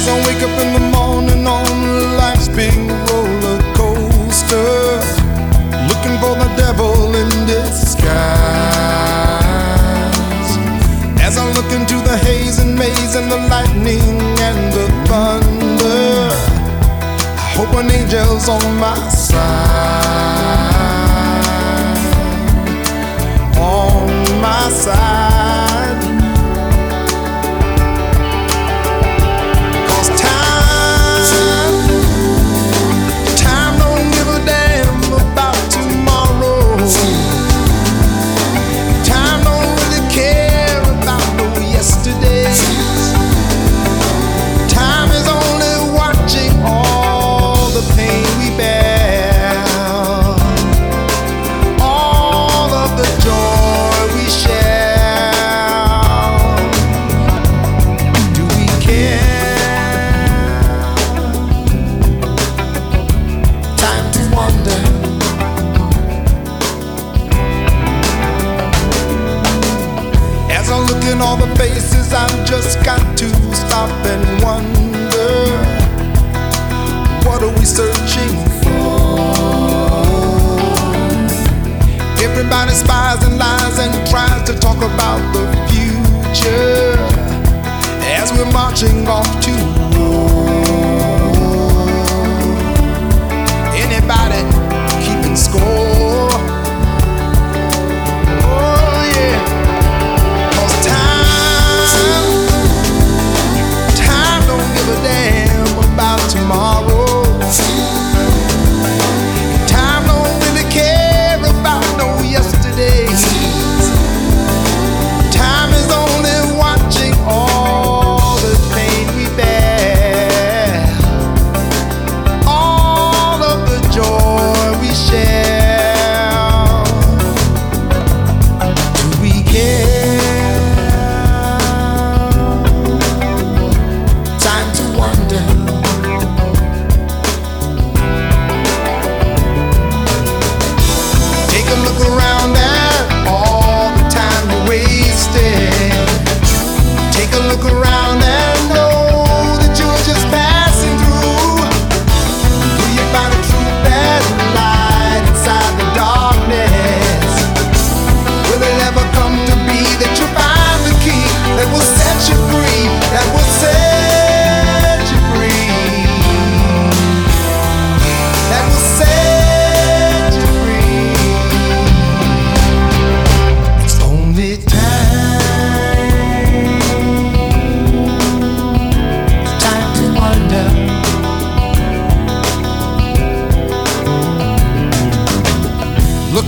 As I wake up in the morning on life's big roller coaster, looking for the devil in disguise. As I look into the haze and maze and the lightning and the thunder, I hope an angel's on my side. On my side. I've just got to stop and wonder what are we searching for? Everybody spies and lies and tries to talk about the future as we're marching off to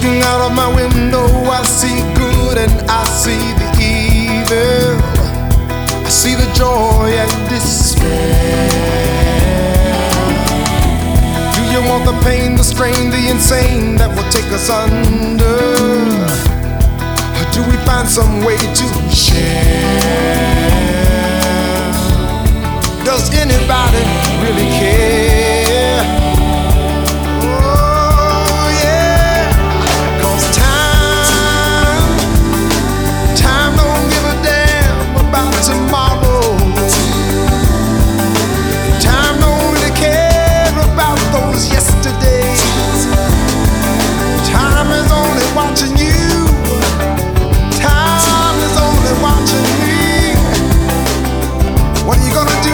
Looking out of my window, I see good and I see the evil. I see the joy and despair. Do you want the pain, the strain, the insane that will take us under? Or do we find some way to share? Does anybody? What are you gonna do?